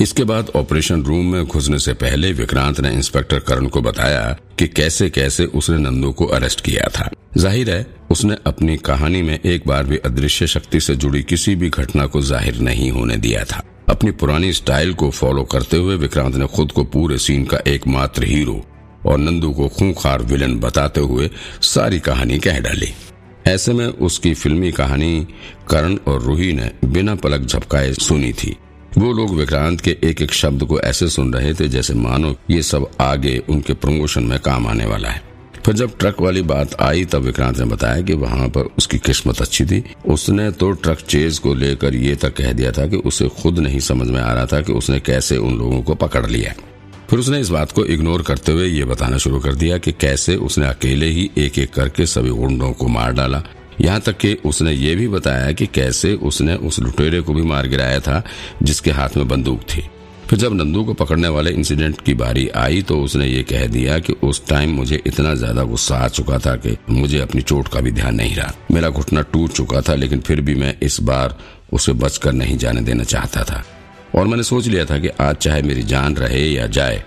इसके बाद operation room में घुसने से पहले विक्रांत ने इंस्पेक्टर करण को बताया कि कैसे कैसे उसने नंदू को अरेस्ट किया था। ज़ाहिर है, उसने अपनी कहानी में एक बार भी अदृश्य शक्ति से जुड़ी किसी भी घटना को ज़ाहिर नहीं होने दिया था। अपनी पुरानी स्टाइल को फॉलो करते हुए विक्रांत ने खुद को पूरे सीन का एकमात्र हीरो और नंदू को खूंखार विलन बताते हुए सारी कहानी कह डाली। ऐसे में उसकी फिल्मी कहानी करण और रूही ने बिना पलक झपकाए सुनी थी। वो लोग विक्रांत के एक एक शब्द को ऐसे सुन रहे थे जैसे मानो ये सब आगे उनके प्रमोशन में काम आने वाला है। फिर जब ट्रक वाली बात आई, तब विक्रांत ने बताया कि वहाँ पर उसकी किस्मत अच्छी थी। उसने तो ट्रक चेज को लेकर ये तक कह दिया था कि उसे खुद नहीं समझ में आ रहा था कि उसने कैसे उन लोगों को पकड़ लिया फिर उसने इस बात को इग्नोर करते हुए ये बताना शुरू कर दिया कि कैसे उसने अकेले ही एक एक करके सभी गुंडों को मार डाला। यहाँ तक कि उसने ये भी बताया कि कैसे उसने उस लुटेरे को भी मार गिराया था, जिसके हाथ में बंदूक थी। फिर जब नंदू को पकड़ने वाले इंसिडेंट की बारी आई तो उसने ये कह दिया कि उस टाइम मुझे इतना ज़्यादा गुस्सा आ चुका था कि मुझे अपनी चोट का भी ध्यान नहीं रहा। मेरा घुटना टूट चुका था, लेकिन फिर भी मैं इस बार उसे बचकर नहीं जाने देना चाहता था। और मैंने सोच लिया था कि आज चाहे मेरी जान रहे या जाए,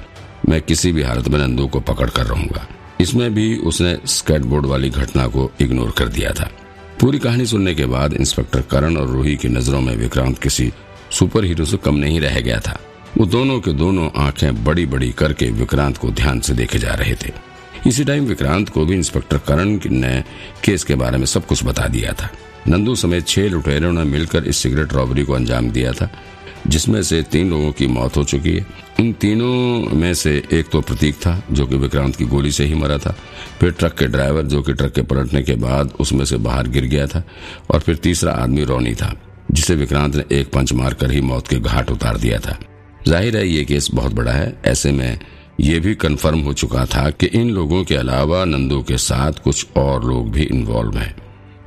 मैं किसी भी हालत में नंदू को पकड़ कर रहूँगा। इसमें भी उसने स्केटबोर्ड वाली घटना को इग्नोर कर दिया था। पूरी कहानी सुनने के बाद इंस्पेक्टर करण और रूही की नज़रों में विक्रांत किसी सुपर हीरो से कम नहीं रह गया था। वो दोनों के दोनों आँखें बड़ी बड़ी करके विक्रांत को ध्यान से देखे जा रहे थे। इसी टाइम विक्रांत को भी इंस्पेक्टर करण ने केस के बारे में सब कुछ बता दिया था। नंदू समेत छह लुटेरों ने मिलकर इस सिगरेट रॉबरी को अंजाम दिया था। जिसमें से तीन लोगों की मौत हो चुकी है। इन तीनों में से एक तो प्रतीक था, जो कि विक्रांत की गोली से ही मरा था। फिर ट्रक के ड्राइवर, जो कि ट्रक के पलटने के बाद उसमें से बाहर गिर गया था। और फिर तीसरा आदमी रोनी था, जिसे विक्रांत ने एक पंच मारकर ही मौत के घाट उतार दिया था। ज़ाहिर है, ये केस बहुत बड़ा है। ऐसे में ये भी कंफर्म हो चुका था कि इन लोगों के अलावा नंदू के साथ कुछ और लोग भी इन्वॉल्व हैं।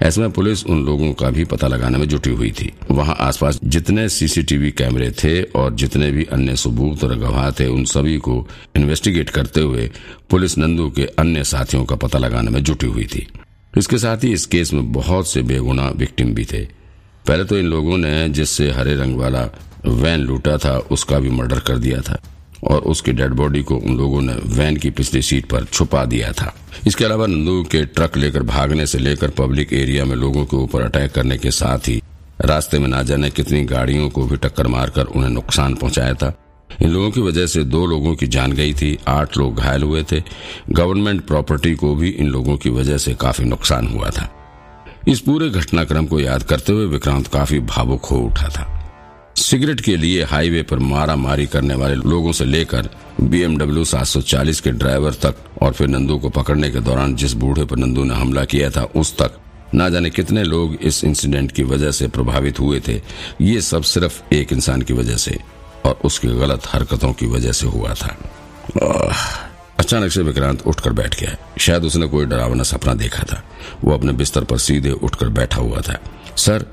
ऐसे में पुलिस उन लोगों का भी पता लगाने में जुटी हुई थी। वहाँ आसपास जितने सीसीटीवी कैमरे थे और जितने भी अन्य सबूत और गवाह थे, उन सभी को इन्वेस्टिगेट करते हुए पुलिस नंदू के अन्य साथियों का पता लगाने में जुटी हुई थी। इसके साथ ही इस केस में बहुत से बेगुना विक्टिम भी थे। पहले तो इन लोगों ने जिससे हरे रंग वाला वैन लूटा था, उसका भी मर्डर कर दिया था। और उसकी डेड बॉडी को उन लोगों ने वैन की पिछली सीट पर छुपा दिया था। इसके अलावा नंदू के ट्रक लेकर भागने से लेकर पब्लिक एरिया में लोगों के ऊपर अटैक करने के साथ ही रास्ते में ना जाने कितनी गाड़ियों को भी टक्कर मारकर उन्हें नुकसान पहुँचाया था। इन लोगों की वजह से दो लोगों की जान गई थी, आठ लोग घायल हुए थे। गवर्नमेंट प्रॉपर्टी को भी इन लोगों की वजह से काफ़ी नुकसान हुआ था। इस पूरे घटनाक्रम को याद करते हुए विक्रांत काफ़ी भावुक हो उठा था। सिगरेट के लिए हाईवे पर मारा मारी करने वाले लोगों से लेकर बीएमडब्ल्यू 740 के ड्राइवर तक और फिर नंदू को पकड़ने के दौरान जिस बूढ़े पर नंदू ने हमला किया था, उस तक। ना जाने कितने लोग इस इंसिडेंट की वजह से प्रभावित हुए थे। ये सब सिर्फ़ एक इंसान की वजह से और उसकी गलत हरकतों की वजह से हुआ था। अचानक से विक्रांत उठकर बैठ गया। शायद उसने कोई डरावना सपना देखा था। वो अपने बिस्तर पर सीधे उठकर बैठा हुआ था। सर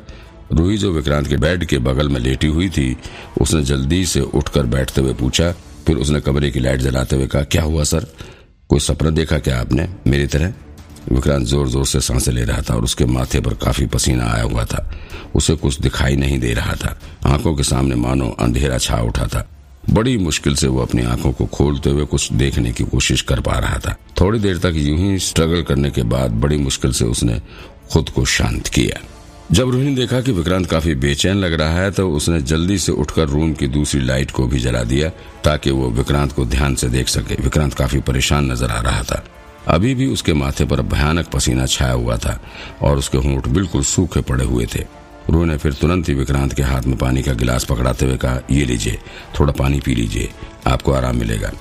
रूही जो विक्रांत के बेड के बगल में लेटी हुई थी, उसने जल्दी से उठकर बैठते हुए पूछा, फिर उसने कमरे की लाइट जलाते हुए कहा, क्या हुआ सर? कोई सपना देखा क्या आपने, मेरी तरह? विक्रांत ज़ोर ज़ोर से साँसें ले रहा था और उसके माथे पर काफ़ी पसीना आया हुआ था। उसे कुछ दिखाई नहीं दे रहा था। आँखों के सामने मानो अंधेरा छा उठा था। बड़ी मुश्किल से वो अपनी आँखों को खोलते हुए कुछ देखने की कोशिश कर पा रहा था। थोड़ी देर तक यूँ ही स्ट्रगल करने के बाद बड़ी मुश्किल से उसने खुद को शांत किया। जब रूही ने देखा कि विक्रांत काफ़ी बेचैन लग रहा है तो उसने जल्दी से उठकर रूम की दूसरी लाइट को भी जला दिया, ताकि वो विक्रांत को ध्यान से देख सके। विक्रांत काफ़ी परेशान नज़र आ रहा था। अभी भी उसके माथे पर भयानक पसीना छाया हुआ था, और उसके होंठ बिल्कुल सूखे पड़े हुए थे। रूही ने फिर तुरंत ही विक्रांत के हाथ में पानी का गिलास पकड़ाते हुए कहा, ये लीजिए, थोड़ा पानी पी लीजिए, आपको आराम मिलेगा।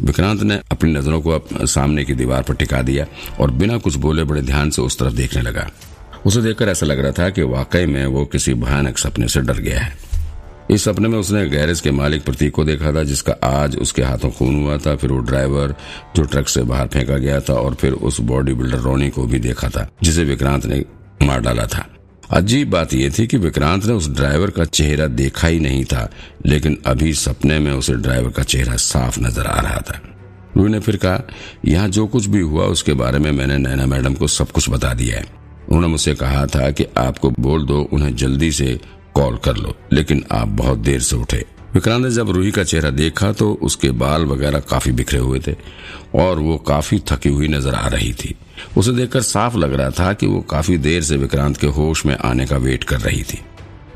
विक्रांत ने अपनी नज़रों को सामने की दीवार पर टिका दिया और बिना कुछ बोले बड़े ध्यान से उस तरफ़ देखने लगा। उसे देखकर ऐसा लग रहा था कि वाकई में वो किसी भयानक सपने से डर गया है। इस सपने में उसने गैरेज के मालिक प्रतीक को देखा था, जिसका आज उसके हाथों खून हुआ था। फिर वो ड्राइवर जो ट्रक से बाहर फेंका गया था और फिर उस बॉडी बिल्डर रोनी को भी देखा था, जिसे विक्रांत ने मार डाला था। अजीब बात यह थी कि विक्रांत ने उस ड्राइवर का चेहरा देखा ही नहीं था, लेकिन अभी सपने में उसे ड्राइवर का चेहरा साफ़ नज़र आ रहा था। रूही ने फिर कहा, यहाँ जो कुछ भी हुआ, उसके बारे में मैंने नैना मैडम को सब कुछ बता दिया है। उन्होंने मुझसे कहा था कि आपको बोल दो, उन्हें जल्दी से कॉल कर लो, लेकिन आप बहुत देर से उठे। विक्रांत ने जब रूही का चेहरा देखा तो उसके बाल वगैरह काफ़ी बिखरे हुए थे और वो काफ़ी थकी हुई नज़र आ रही थी। उसे देखकर साफ़ लग रहा था कि वो काफ़ी देर से विक्रांत के होश में आने का वेट कर रही थी।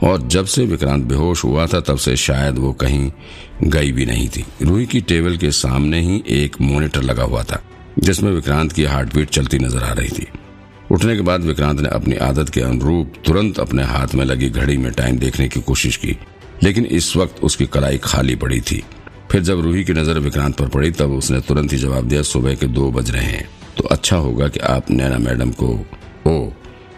और जब से विक्रांत बेहोश हुआ था, तब से शायद वो कहीं गई भी नहीं थी। रूही की टेबल के सामने ही एक मॉनिटर लगा हुआ था, जिसमें विक्रांत की हार्ट बीट चलती नज़र आ रही थी। उठने के बाद विक्रांत ने अपनी आदत के अनुरूप तुरंत अपने हाथ में लगी घड़ी में टाइम देखने की कोशिश की, लेकिन इस वक्त उसकी कलाई खाली पड़ी थी। फिर जब रूही की नज़र विक्रांत पर पड़ी, तब उसने तुरंत ही जवाब दिया, सुबह के दो बज रहे हैं। तो अच्छा होगा कि आप नैना मैडम को, ओ,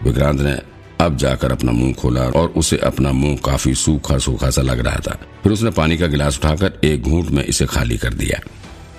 विक्रांत ने अब जाकर अपना मुँह खोला और उसे अपना मुँह काफ़ी सूखा सूखा सा लग रहा था। फिर उसने पानी का गिलास उठाकर एक घूंट में इसे खाली कर दिया।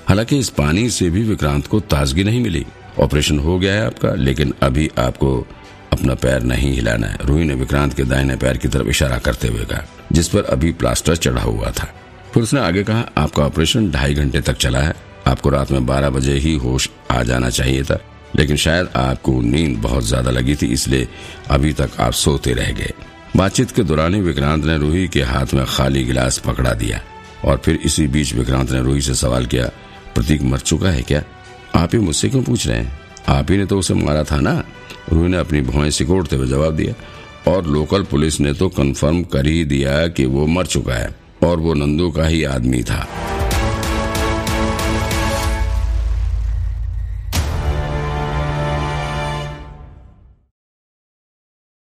हालाँकि इस पानी से भी विक्रांत को ताजगी नहीं मिली। ऑपरेशन हो गया है आपका, लेकिन अभी आपको अपना पैर नहीं हिलाना है। रूही ने विक्रांत के दाहिने पैर की तरफ़ इशारा करते हुए कहा, जिस पर अभी प्लास्टर चढ़ा हुआ था। फिर उसने आगे कहा, आपका ऑपरेशन ढाई घंटे तक चला है। आपको रात में बारह बजे ही होश आ जाना चाहिए था, लेकिन शायद आपको नींद बहुत ज़्यादा लगी थी, इसलिए अभी तक आप सोते रह गए। बातचीत के दौरान ही विक्रांत ने रूही के हाथ में खाली गिलास पकड़ा दिया, और फिर इसी बीच विक्रांत ने रूही से सवाल किया, प्रतीक मर चुका है क्या? आप ही मुझसे क्यों पूछ रहे हैं? आप ही ने तो उसे मारा था ना? रूही ने अपनी भौएँ सिकोड़ते हुए जवाब दिया। और लोकल पुलिस ने तो कंफर्म कर ही दिया कि वो मर चुका है, और वो नंदू का ही आदमी था।